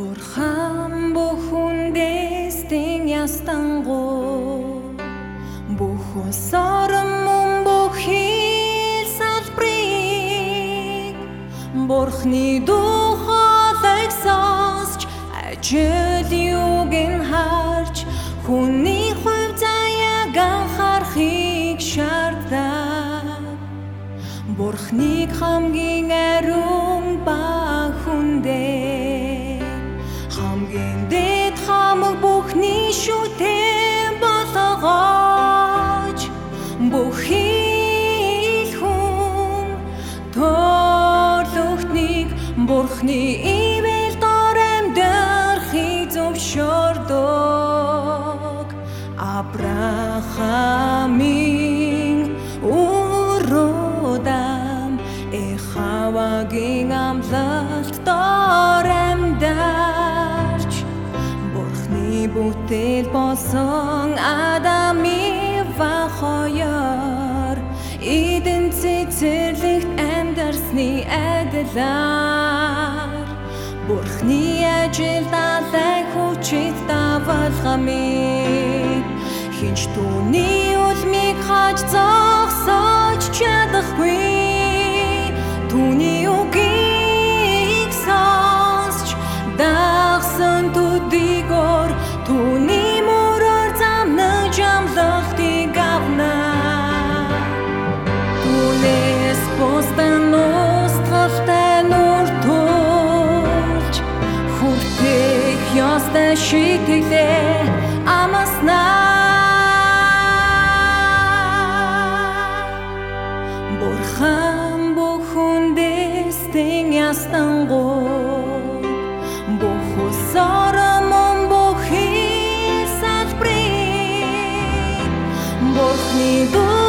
Бурхан бүхэндээс тэн ястангу бүх усорм мөн бүхий салбарыг Бурхны духалыг сонсч ажил юг ин харж хүний хувь заяаг анхаарахыг шаардаа. Бурхныг хамгийн ариун бурхны ивэл дор амьдрахыг зөвшөөрдөг Авраамийн уруудам эхавагийн амлалт дор амьдарч бурхны бүтээл болсон Адамын ва хоёр. Эден цэцэрлэгт амьдарсны адилаар Бурхны ажил далай хүчит давалгамын Хинч түүний үлмийг хаж зогсож чадахгүй ёстой шийтгэлээ амаснаа Бурхан бүхэндээстэн ястангу Бухусарамон бухи салбри Бурхны